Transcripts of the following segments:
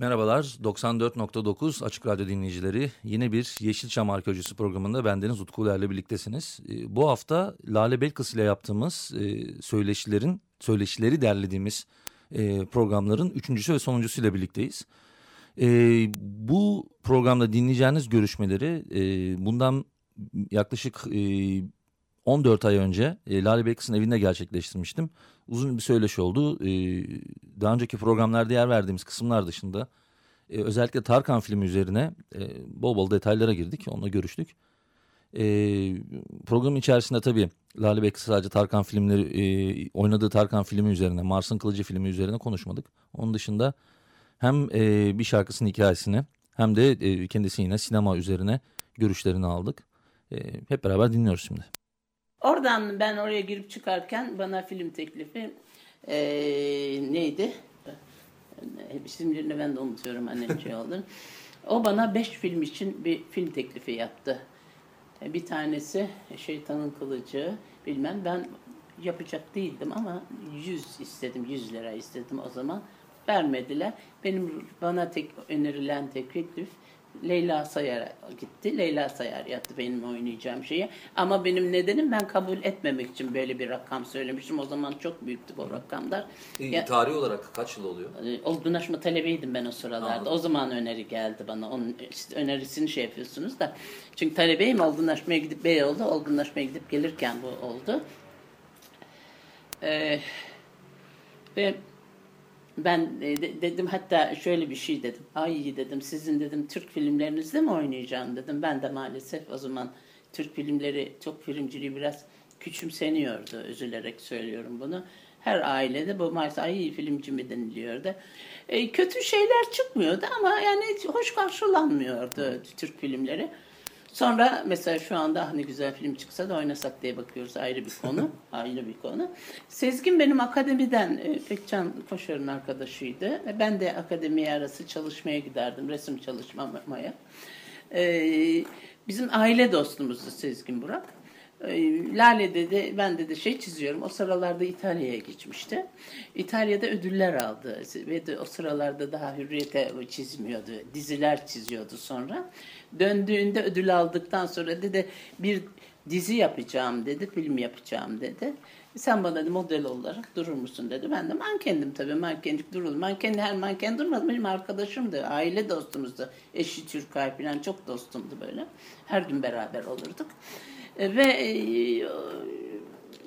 Merhabalar, 94.9 Açık Radyo dinleyicileri. Yine bir Yeşilçam Arkeolojisi programında bendeniz Utku Uler'le birliktesiniz. Ee, bu hafta Lale Belkıs ile yaptığımız e, söyleşilerin, söyleşileri derlediğimiz e, programların üçüncüsü ve sonuncusuyla birlikteyiz. E, bu programda dinleyeceğiniz görüşmeleri bundan yaklaşık 14 ay önce e, Lale Belkıs'ın evinde gerçekleştirmiştim. Uzun bir söyleşi oldu. E, daha önceki programlarda yer verdiğimiz kısımlar dışında e, özellikle Tarkan filmi üzerine e, bol bol detaylara girdik. Onunla görüştük. E, program içerisinde tabii Lale Belkıs sadece Tarkan filmleri e, oynadığı Tarkan filmi üzerine, Mars'ın Kılıcı filmi üzerine konuşmadık. Onun dışında hem e, bir şarkısının hikayesini hem de e, kendisi yine sinema üzerine görüşlerini aldık. E, hep beraber dinliyoruz şimdi. Oradan ben oraya girip çıkarken bana film teklifi e, neydi? Hep ben de unutuyorum annem şey oldu. O bana beş film için bir film teklifi yaptı. Bir tanesi Şeytanın Kılıcı bilmem ben yapacak değildim ama yüz istedim, yüz lira istedim o zaman. Vermediler. Benim bana tek önerilen teklif Leyla Sayar'a gitti. Leyla Sayar yaptı benim oynayacağım şeyi. Ama benim nedenim ben kabul etmemek için böyle bir rakam söylemiştim. O zaman çok büyüktü bu rakamlar. E, ya, tarih olarak kaç yıl oluyor? E, olgunlaşma talebeydim ben o sıralarda. Anladım. O zaman öneri geldi bana. Onun işte önerisini şey yapıyorsunuz da. Çünkü talebeyim olgunlaşmaya gidip Beyoğlu'da olgunlaşmaya gidip gelirken bu oldu. Ee, ve ben e, dedim hatta şöyle bir şey dedim. Ay dedim sizin dedim Türk filmlerinizde mi oynayacağım dedim. Ben de maalesef o zaman Türk filmleri, çok filmciliği biraz küçümseniyordu. Üzülerek söylüyorum bunu. Her ailede bu maalesef ay filmci mi deniliyordu. E, kötü şeyler çıkmıyordu ama yani hoş karşılanmıyordu Türk filmleri. Sonra mesela şu anda hani güzel film çıksa da oynasak diye bakıyoruz ayrı bir konu. ayrı bir konu. Sezgin benim akademiden e, Pekcan Koşar'ın arkadaşıydı. Ben de akademiye arası çalışmaya giderdim. Resim çalışmaya. E, bizim aile dostumuzdu Sezgin Burak. E, Lale dedi, ben de şey çiziyorum. O sıralarda İtalya'ya geçmişti. İtalya'da ödüller aldı ve de o sıralarda daha hürriyete çizmiyordu. Diziler çiziyordu sonra. Döndüğünde ödül aldıktan sonra dedi bir dizi yapacağım dedi, film yapacağım dedi. Sen bana dedi, model olarak durur musun dedi. Ben de mankendim tabii, mankencik durur. Manken her manken durmadı. Benim arkadaşımdı, aile dostumuzdu. Eşi Türkay falan çok dostumdu böyle. Her gün beraber olurduk. Ve e,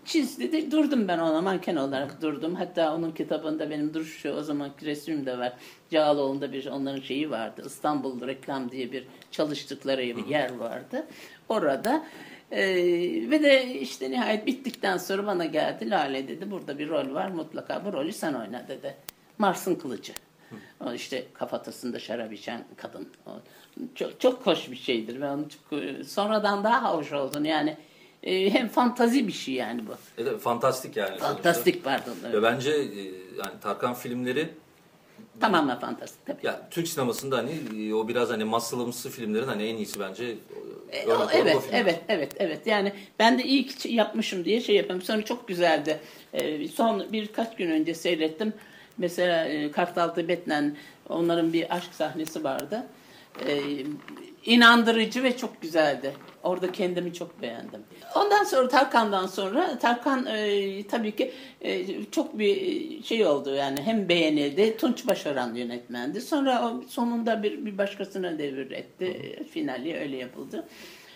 çiz dedi. Durdum ben ona manken olarak durdum. Hatta onun kitabında benim duruşu o zamanki resmim de var. Cağaloğlu'nda bir onların şeyi vardı. İstanbul Reklam diye bir çalıştıkları bir yer vardı. Orada ee, ve de işte nihayet bittikten sonra bana geldi. Lale dedi burada bir rol var mutlaka bu rolü sen oyna dedi. Mars'ın kılıcı. O işte kafatasında şarap içen kadın. O çok, çok hoş bir şeydir. Ben onu çok, sonradan daha hoş oldun yani e, hem fantazi bir şey yani bu. Evet, fantastik yani. Fantastik sonuçta. pardon. Evet. Ve bence e, yani Tarkan filmleri tamamen fantastik tabii. Ya Türk sinemasında hani e, o biraz hani masalımsı filmlerin hani en iyisi bence. E, o, evet, evet, evet, evet. Yani ben de iyi ki yapmışım diye şey yapıyorum. Sonra çok güzeldi. E, son birkaç gün önce seyrettim. Mesela e, Kartal Tibet'le onların bir aşk sahnesi vardı. E, inandırıcı ve çok güzeldi. Orada kendimi çok beğendim. Ondan sonra Tarkan'dan sonra Tarkan e, tabii ki e, çok bir şey oldu yani hem beğenildi. Tunç Başaran yönetmendi. Sonra o sonunda bir, bir başkasına devir etti. Finali öyle yapıldı.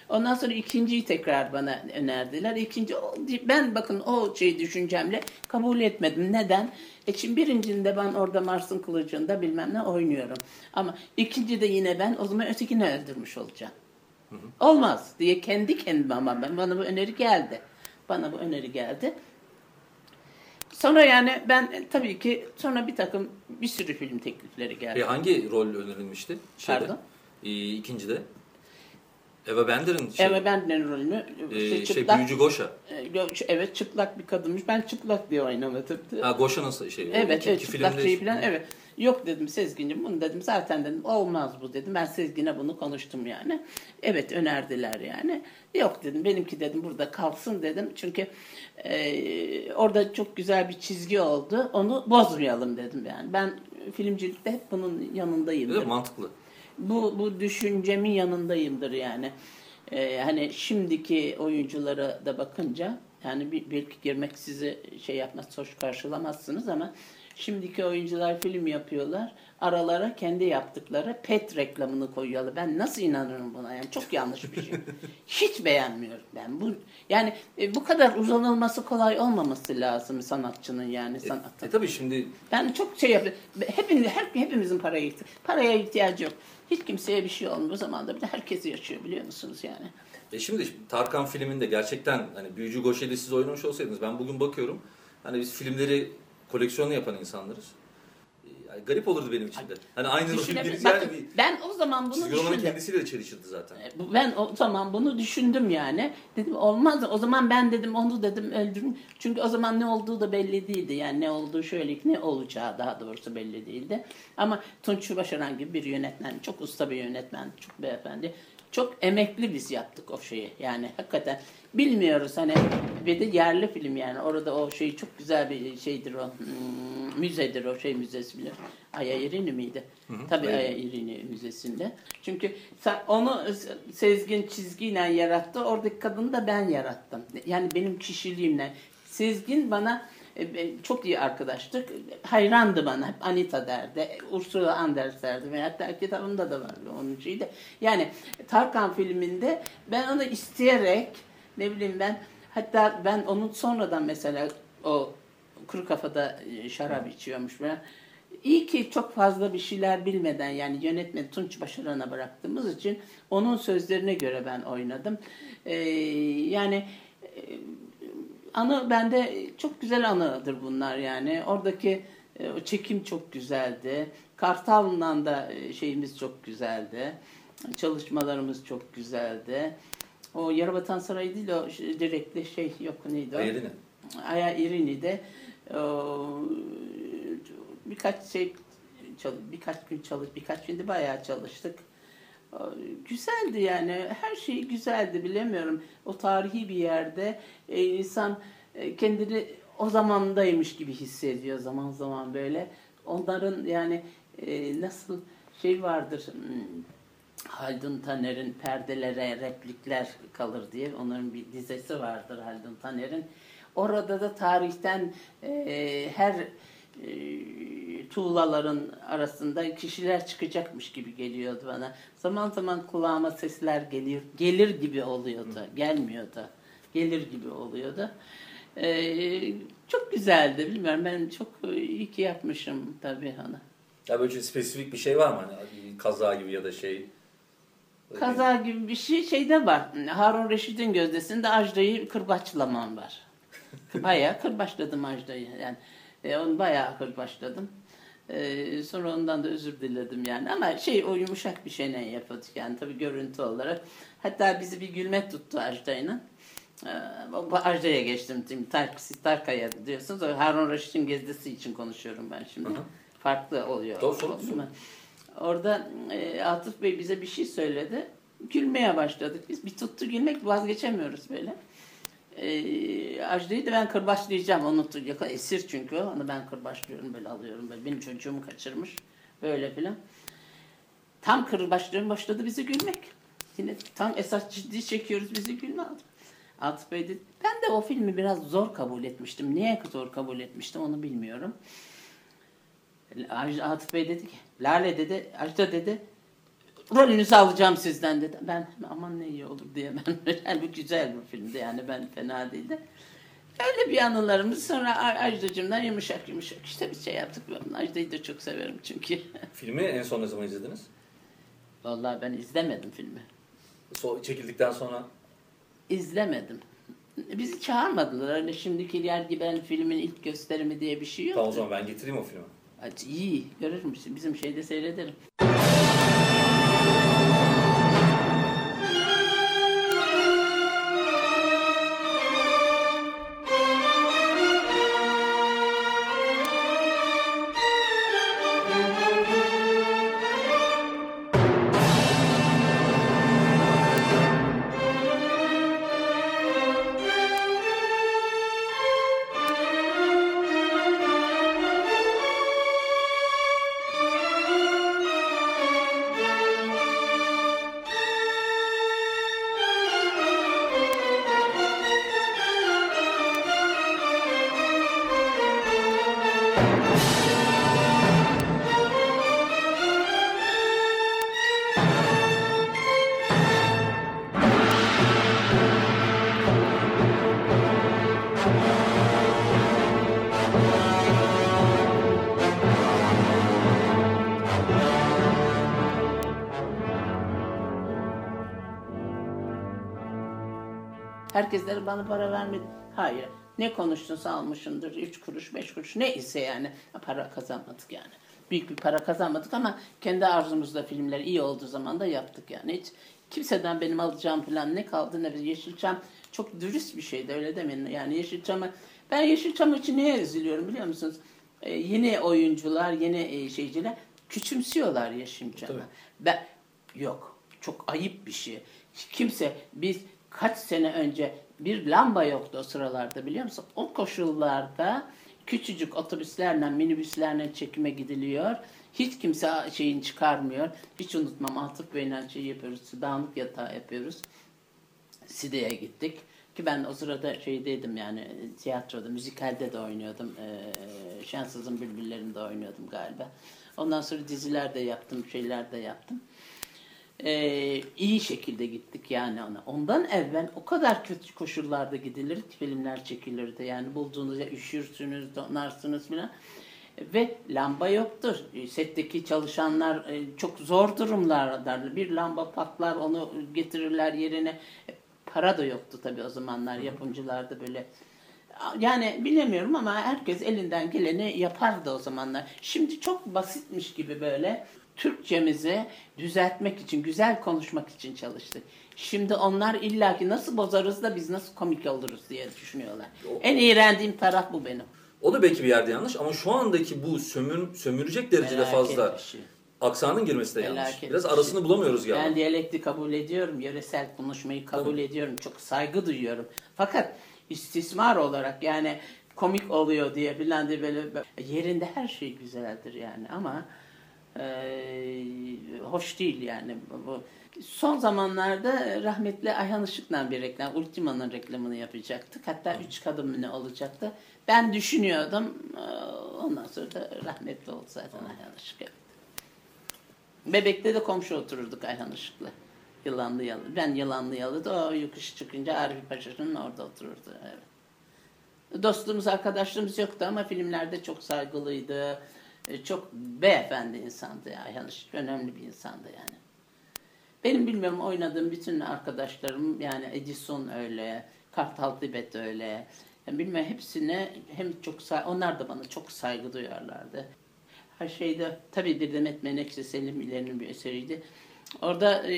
Ondan sonra ikinciyi tekrar bana önerdiler. İkinci ben bakın o şey düşüncemle kabul etmedim. Neden? E şimdi birincinde ben orada Mars'ın kılıcında bilmem ne oynuyorum. Ama ikinci de yine ben o zaman ötekini öldürmüş olacağım. Hı hı. Olmaz diye kendi kendime ama ben bana bu öneri geldi. Bana bu öneri geldi. Sonra yani ben e, tabii ki sonra bir takım bir sürü film teklifleri geldi. E, hangi rol önerilmişti? Şeyde, Pardon? E, ikincide. Eva Bender'in şey, Eve Bendler'in rolünü e, işte şey çıplak, büyücü Goşa. e, evet çıplak bir kadınmış. Ben çıplak diye oynamadım. Ha Goşa'nın şey. o Evet, iki- evet iki çıplak şeyi falan evet. Yok dedim Sezgin'cim bunu dedim zaten dedim olmaz bu dedim. Ben Sezgin'e bunu konuştum yani. Evet önerdiler yani. Yok dedim benimki dedim burada kalsın dedim. Çünkü e, orada çok güzel bir çizgi oldu. Onu bozmayalım dedim yani. Ben filmcilikte hep bunun yanındayımdır. Evet, mantıklı. Bu, bu düşüncemin yanındayımdır yani. Ee, hani şimdiki oyunculara da bakınca yani bir, belki girmek sizi şey yapmaz, hoş karşılamazsınız ama şimdiki oyuncular film yapıyorlar. Aralara kendi yaptıkları pet reklamını koyuyorlar. Ben nasıl inanırım buna? Yani çok yanlış bir şey. Hiç beğenmiyorum ben. Bu yani e, bu kadar uzanılması kolay olmaması lazım sanatçının yani sanatın. E tabii şimdi Ben çok şey yapıyorum. Hepimiz, her, hepimizin paraya ihtiyacı, paraya ihtiyacı yok. Hiç kimseye bir şey olmuyor. Bu zamanda bir de herkes yaşıyor biliyor musunuz yani. E şimdi Tarkan filminde gerçekten hani Büyücü Goşeli siz oynamış olsaydınız ben bugün bakıyorum hani biz filmleri koleksiyonu yapan insanlarız. Yani garip olurdu benim için de. Hani aynı Düşünebilir- birisi yani bir ben o zaman bunu düşündüm. kendisiyle de çelişirdi zaten. E, Ben o zaman bunu düşündüm yani. Dedim olmaz. O zaman ben dedim onu dedim öldürün. Çünkü o zaman ne olduğu da belli değildi. Yani ne olduğu şöyle ne olacağı daha doğrusu belli değildi. Ama Tunç Başaran gibi bir yönetmen, çok usta bir yönetmen, çok beyefendi. Çok emekli biz yaptık o şeyi. Yani hakikaten bilmiyoruz hani bir de yerli film yani. Orada o şey çok güzel bir şeydir o. Hmm, müzedir o şey müzesi bilir. Aya İrini miydi? Tabii Aya İrini Müzesi'nde. Çünkü onu Sezgin çizgiyle yarattı. Oradaki kadını da ben yarattım. Yani benim kişiliğimle. Sezgin bana çok iyi arkadaştık. Hayrandı bana. Hep Anita derdi. Ursula Anders derdi. Ve hatta kitabımda da vardı onun şeyi de. Yani Tarkan filminde ben onu isteyerek ne bileyim ben hatta ben onun sonradan mesela o kuru kafada e, şarap içiyormuş ben. İyi ki çok fazla bir şeyler bilmeden yani yönetmen Tunç Başaran'a bıraktığımız için onun sözlerine göre ben oynadım. Ee, yani e, anı bende çok güzel anıdır bunlar yani. Oradaki e, o çekim çok güzeldi. Kartal'la da e, şeyimiz çok güzeldi. Çalışmalarımız çok güzeldi. O Yarabatan Sarayı değil o direktli şey yok neydi o? Ayarını. Aya İrini'de birkaç şey çal- birkaç gün çalış birkaç günde bayağı çalıştık. Güzeldi yani her şey güzeldi bilemiyorum. O tarihi bir yerde e, insan e, kendini o zamandaymış gibi hissediyor zaman zaman böyle. Onların yani e, nasıl şey vardır hmm, Haldun Taner'in perdelere replikler kalır diye onların bir dizesi vardır Haldun Taner'in. Orada da tarihten her e, tuğlaların arasında kişiler çıkacakmış gibi geliyordu bana. Zaman zaman kulağıma sesler gelir gelir gibi oluyordu. Gelmiyordu. Gelir gibi oluyordu. E, çok güzeldi. Bilmiyorum ben çok iyi ki yapmışım tabii onu. Ya böyle spesifik bir şey var mı hani kaza gibi ya da şey? Kaza gibi bir şey şeyde var. Harun Reşit'in gözdesinde Ajda'yı kırbaçlamam var. Bayağı kırbaçladım Ajda'yı. Yani e, onu bayağı kırbaçladım. E, sonra ondan da özür diledim yani. Ama şey o yumuşak bir şeyle yapıyorduk yani tabii görüntü olarak. Hatta bizi bir gülme tuttu Ajda'yla. E, bu Ajda'ya geçtim. Tark, siz Tarkaya diyorsunuz. O Harun Reşit'in gezdesi için konuşuyorum ben şimdi. Hı hı. Farklı oluyor. Doğru, mi? Orada e, Atıf Bey bize bir şey söyledi. Gülmeye başladık. Biz bir tuttu gülmek vazgeçemiyoruz böyle. E, Ajda'yı da ben kırbaçlayacağım. Onu esir çünkü. Onu ben kırbaçlıyorum böyle alıyorum. Böyle. Benim çocuğumu kaçırmış. Böyle filan. Tam kırbaçlıyorum başladı bizi gülmek. Yine tam esas ciddi çekiyoruz bizi gülme aldı. Atıf Bey dedi. Ben de o filmi biraz zor kabul etmiştim. Niye zor kabul etmiştim onu bilmiyorum. Atıf Bey dedi ki, Lale dedi, Ajda dedi, rolünüzü alacağım sizden dedi. Ben aman ne iyi olur diye ben, yani güzel bir filmdi yani ben fena değildi. Öyle bir anılarımız sonra Aj- Ajda'cığımdan yumuşak yumuşak işte bir şey yaptık. Ben Ajda'yı da çok severim çünkü. Filmi en son ne zaman izlediniz? Vallahi ben izlemedim filmi. So çekildikten sonra İzlemedim. Bizi çağırmadılar. Öyle şimdiki yer gibi hani filmin ilk gösterimi diye bir şey yok. Tamam o zaman ben getireyim o filmi. Hadi iyi görür müsün? Bizim şeyde seyrederim. Herkesleri bana para vermedi. Hayır. Ne konuştunsa almışımdır. Üç kuruş, beş kuruş ne ise yani. Para kazanmadık yani. Büyük bir para kazanmadık ama kendi arzumuzda filmler iyi olduğu zaman da yaptık yani. Hiç kimseden benim alacağım falan ne kaldı ne bir Yeşilçam çok dürüst bir şeydi öyle demeyin. Yani Yeşilçam'ı ben Yeşilçam için neye üzülüyorum biliyor musunuz? Ee, yeni oyuncular, yeni e, şeyciler küçümsüyorlar Yeşilçam'ı. Ben yok. Çok ayıp bir şey. Kimse biz kaç sene önce bir lamba yoktu o sıralarda biliyor musun? O koşullarda küçücük otobüslerle, minibüslerle çekime gidiliyor. Hiç kimse şeyini çıkarmıyor. Hiç unutmam Atıf Bey'le şey yapıyoruz, dağınık yatağı yapıyoruz. Side'ye gittik. Ki ben o sırada şeydeydim yani tiyatroda, müzikalde de oynuyordum. Ee, Şanssızın Bülbüllerinde oynuyordum galiba. Ondan sonra diziler de yaptım, şeyler de yaptım. Ee, iyi şekilde gittik yani ona. Ondan evvel o kadar kötü koşullarda gidilir ki filmler çekilirdi. Yani bulduğunuzda üşürsünüz, donarsınız filan. Ve lamba yoktur. Setteki çalışanlar e, çok zor durumlardadır. Bir lamba patlar onu getirirler yerine. Para da yoktu tabii o zamanlar yapımcılarda böyle. Yani bilemiyorum ama herkes elinden geleni yapardı o zamanlar. Şimdi çok basitmiş gibi böyle Türkçemizi düzeltmek için, güzel konuşmak için çalıştık. Şimdi onlar illaki nasıl bozarız da biz nasıl komik oluruz diye düşünüyorlar. En iğrendiğim taraf bu benim. O da belki bir yerde yanlış ama şu andaki bu sömür, sömürecek derecede Felaket fazla bir şey. aksanın girmesi de yanlış. Felaket Biraz bir arasını şey. bulamıyoruz galiba. Ben diyalekti kabul ediyorum, yöresel konuşmayı kabul ediyorum, çok saygı duyuyorum. Fakat istismar olarak yani komik oluyor diye filan diye böyle yerinde her şey güzeldir yani ama e, hoş değil yani bu. Son zamanlarda rahmetli Ayhan Işık'la bir reklam, Ultima'nın reklamını yapacaktık. Hatta üç kadın mı ne olacaktı. Ben düşünüyordum. e, Ondan sonra da rahmetli oldu zaten Ayhan Işık. Evet. Bebekte de komşu otururduk Ayhan Işık'la. Yılanlı yalı. Ben yılanlı yalıda o yokuş çıkınca Arif Paşa'nın orada otururdu. Evet. Dostluğumuz, arkadaşlığımız yoktu ama filmlerde çok saygılıydı. E, Çok beyefendi insandı ya. Işık önemli bir insandı yani. Benim bilmiyorum oynadığım bütün arkadaşlarım yani Edison öyle, Kartal Tibet öyle. Yani bilmem hepsine hem çok onlar da bana çok saygı duyarlardı. Her şeyde tabii bir Demet Menekşe Selim İleri'nin bir eseriydi. Orada e,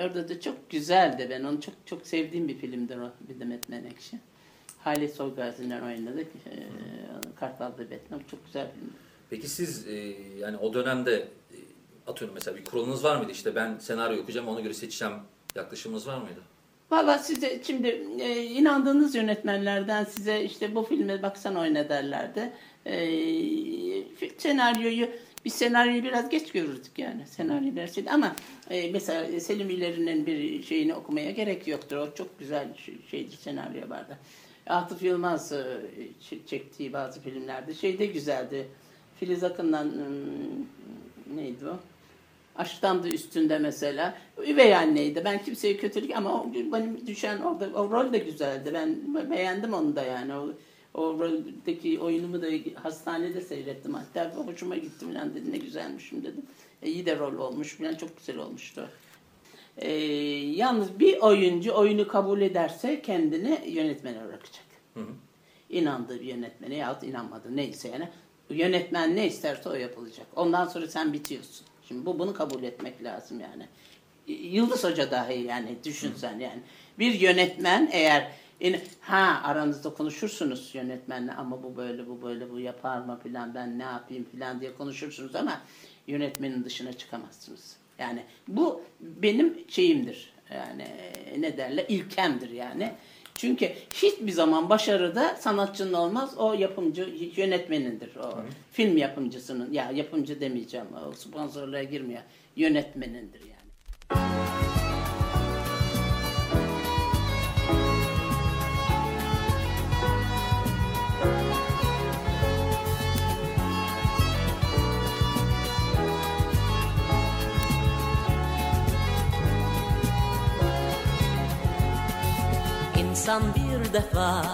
orada da çok güzeldi. Ben onu çok çok sevdiğim bir filmdir o bir Demet Menekşe. Halit Soygazi'nden oynadık. E, Kartal Tibet. Çok güzel film. Peki siz e, yani o dönemde e, atıyorum mesela bir kuralınız var mıydı? İşte ben senaryo okuyacağım ona göre seçeceğim yaklaşımınız var mıydı? Valla size şimdi e, inandığınız yönetmenlerden size işte bu filme baksan oyna derlerdi. E, senaryoyu biz senaryoyu biraz geç görürdük yani senaryo dersiydi ama e, mesela Selim İleri'nin bir şeyini okumaya gerek yoktur. O çok güzel şey- şeydi senaryo vardı. Atıf Yılmaz e, çektiği bazı filmlerde şey de güzeldi. Filiz Akın'dan hmm, neydi o? Aşktan da üstünde mesela. Üvey anneydi. Ben kimseye kötülük ama o, benim düşen orada o rol de güzeldi. Ben beğendim onu da yani. O, o roldeki oyunumu da hastanede seyrettim. Hatta hoşuma gitti falan dedi. Ne güzelmişim dedim. E, iyi de rol olmuş falan. Çok güzel olmuştu. Ee, yalnız bir oyuncu oyunu kabul ederse kendini yönetmene bırakacak. İnandığı bir yönetmene yahut inanmadığı neyse yani. Yönetmen ne isterse o yapılacak. Ondan sonra sen bitiyorsun. Şimdi bu bunu kabul etmek lazım yani. Yıldız Hoca dahi yani düşünsen yani. Bir yönetmen eğer ha aranızda konuşursunuz yönetmenle ama bu böyle bu böyle bu yapar mı filan ben ne yapayım filan diye konuşursunuz ama yönetmenin dışına çıkamazsınız. Yani bu benim şeyimdir. Yani ne derler ilkemdir yani. Çünkü hiçbir zaman başarıda sanatçının olmaz. O yapımcı yönetmenindir. O Hı. film yapımcısının ya yapımcı demeyeceğim. O sponsorluğa girmiyor. Yönetmenindir yani. İnsan bir defa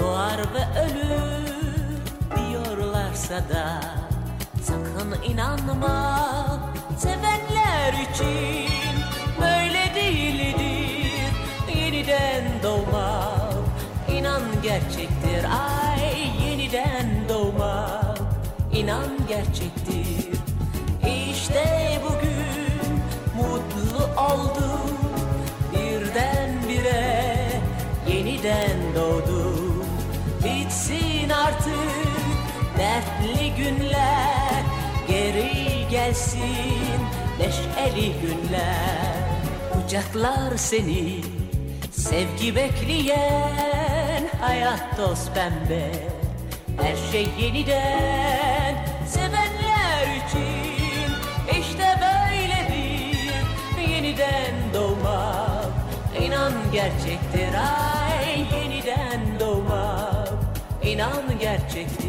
doğar ve ölür diyorlarsa da sakın inanma. Sevenler için böyle değildir. Yeniden doğmak inan gerçektir. Ay yeniden doğmak inan gerçektir gelsin neşeli günler. Kucaklar seni sevgi bekleyen Hayat toz pembe. Her şey yeniden Sevenler için. İşte böyledir Yeniden doğmak. İnan gerçektir ay yeniden doğmak. İnan gerçektir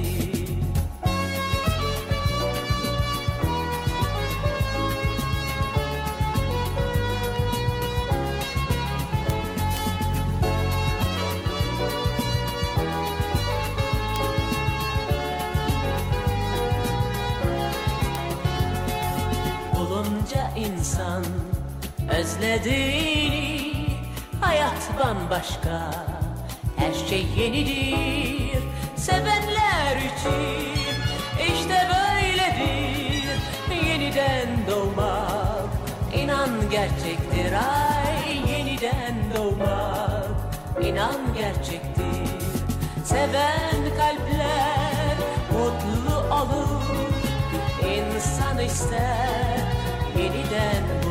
özlediğini hayat bambaşka her şey yenidir. Sevenler için işte böyledir. Yeniden doğmak inan gerçektir. Ay yeniden doğmak inan gerçektir. Seven kalpler mutlu olur. İnsan ister yeniden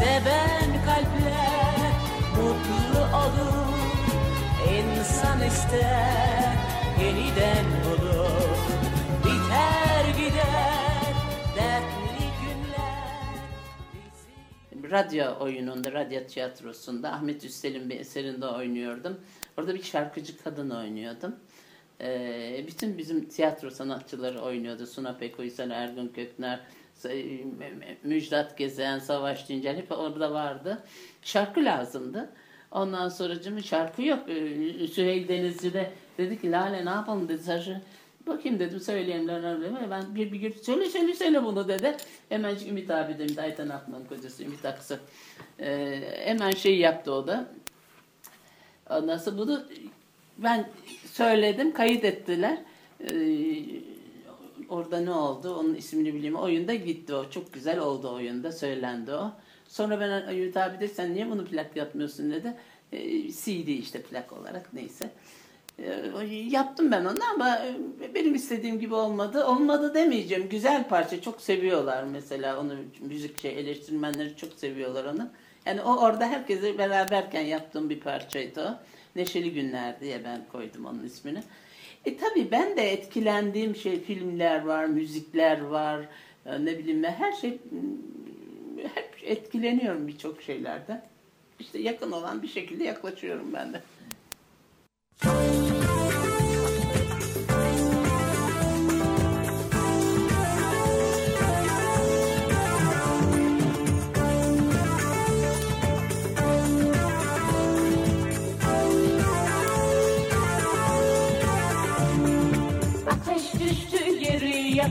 seven kalpler mutlu olur insan ister yeniden bulur biter gider dertli günler radyo oyununda, radyo tiyatrosunda Ahmet Üstel'in bir eserinde oynuyordum. Orada bir şarkıcı kadın oynuyordum. Ee, bütün bizim tiyatro sanatçıları oynuyordu. Suna Pek Uysal, Ergun Kökner, Müjdat Gezen, Savaş Dincel hep orada vardı. Şarkı lazımdı. Ondan sonra şarkı yok. Ee, Süheyl Denizci de dedi ki Lale ne yapalım dedi. Sarı. Bakayım dedim söyleyeyim Lale. Ben bir bir gün söyle söyle söyle bunu dedi. Hemen Ümit abi dedim. Ayten Akman'ın kocası Ümit Aksı. Ee, hemen şey yaptı o da. Ondan sonra bunu ben söyledim, kayıt ettiler. Ee, orada ne oldu? Onun ismini bileyim. Oyunda gitti o. Çok güzel oldu oyunda. Söylendi o. Sonra ben Ümit abi dedi sen niye bunu plak yapmıyorsun dedi. Ee, CD işte plak olarak neyse. Ee, yaptım ben onu ama e, benim istediğim gibi olmadı. Olmadı demeyeceğim. Güzel parça. Çok seviyorlar mesela onu. Müzik şey eleştirmenleri çok seviyorlar onu. Yani o orada herkese beraberken yaptığım bir parçaydı o. Neşeli Günler diye ben koydum onun ismini. E tabii ben de etkilendiğim şey filmler var, müzikler var, ne bileyim ben her şey hep etkileniyorum birçok şeylerden. İşte yakın olan bir şekilde yaklaşıyorum ben de. yeri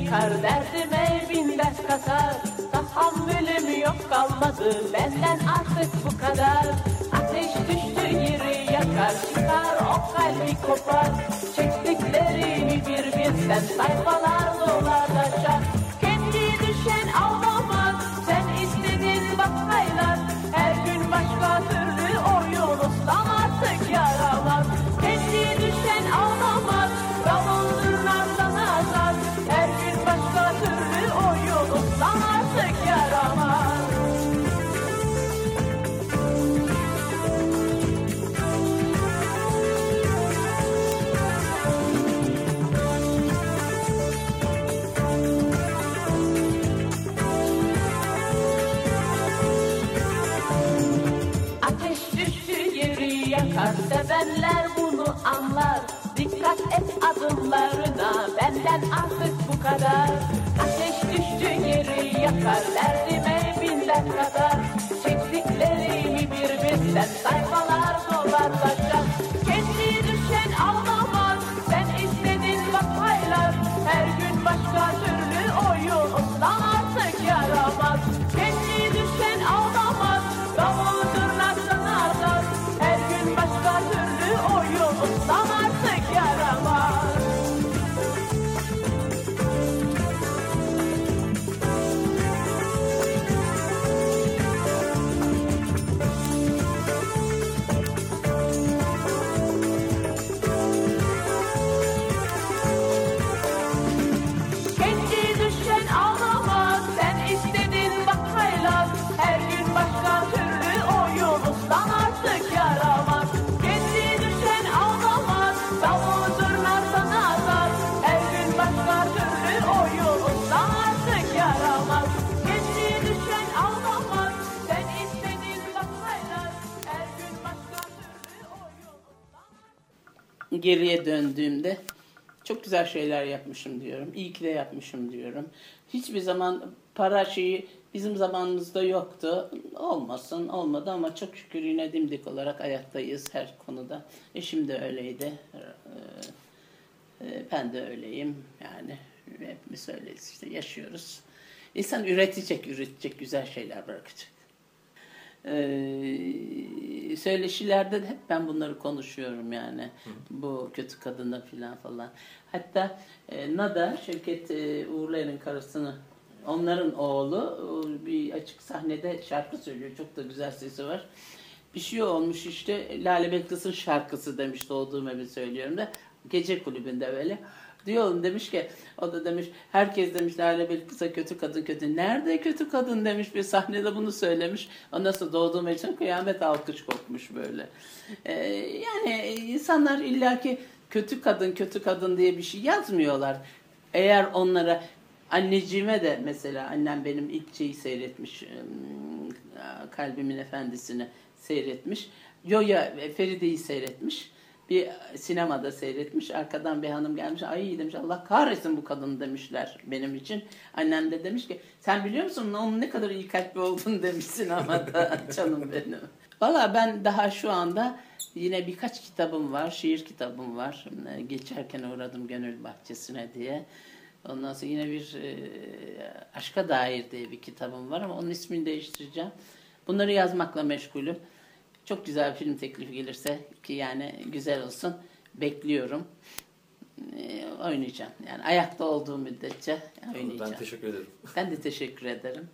yakar Derdime bin dert katar Tahammülüm yok kalmadı Benden artık bu kadar. Ateş düştü yeri yakar Çıkar o kalbi kopar. Çektiklerimi bir bilsen Sayfalar dolar Kendi Benden artık bu kadar. Ateş düştü yeri yakar Derdime binden kadar geriye döndüğümde çok güzel şeyler yapmışım diyorum. İyi ki de yapmışım diyorum. Hiçbir zaman para şeyi bizim zamanımızda yoktu. Olmasın olmadı ama çok şükür yine dimdik olarak ayaktayız her konuda. Eşim de öyleydi. Ee, e, Ben de öyleyim. Yani hepimiz öyleyiz işte yaşıyoruz. İnsan üretecek, üretecek güzel şeyler bırakacak. Ee, söyleşilerde de hep ben bunları konuşuyorum yani. Bu kötü kadına filan falan. Hatta e, Nada, Şevket e, Uğurlay'ın karısını onların oğlu bir açık sahnede şarkı söylüyor. Çok da güzel sesi var. Bir şey olmuş işte Lale Bektas'ın şarkısı demiş doğduğum evi söylüyorum da gece kulübünde böyle. Diyorum demiş ki o da demiş herkes demiş Lale Bektas'a kötü kadın kötü. Nerede kötü kadın demiş bir sahnede bunu söylemiş. Ondan sonra doğduğum için kıyamet alkış kopmuş böyle. Ee, yani insanlar illaki kötü kadın kötü kadın diye bir şey yazmıyorlar. Eğer onlara anneciğime de mesela annem benim ilk şeyi seyretmiş kalbimin efendisini seyretmiş. Yoya Feride'yi seyretmiş. Bir sinemada seyretmiş. Arkadan bir hanım gelmiş. Ay demiş Allah kahretsin bu kadın demişler benim için. Annem de demiş ki sen biliyor musun onun ne kadar iyi kalpli olduğunu demiş sinemada canım benim. Valla ben daha şu anda yine birkaç kitabım var. Şiir kitabım var. Geçerken uğradım Gönül Bahçesi'ne diye. Ondan sonra yine bir e, Aşka Dair diye bir kitabım var ama onun ismini değiştireceğim. Bunları yazmakla meşgulüm. Çok güzel bir film teklifi gelirse ki yani güzel olsun bekliyorum. E, oynayacağım. Yani ayakta olduğum müddetçe oynayacağım. Ben teşekkür ederim. Ben de teşekkür ederim.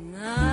No.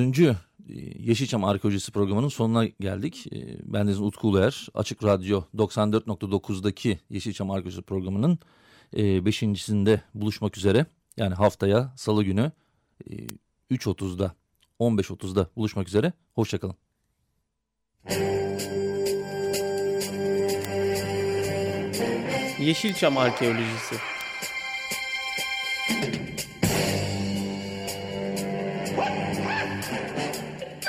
Dördüncü e, Yeşilçam Arkeolojisi programının sonuna geldik. E, ben Deniz Utku Uluer, Açık Radyo 94.9'daki Yeşilçam Arkeolojisi programının e, beşincisinde buluşmak üzere. Yani haftaya salı günü e, 3.30'da 15.30'da buluşmak üzere. Hoşçakalın. Yeşilçam Arkeolojisi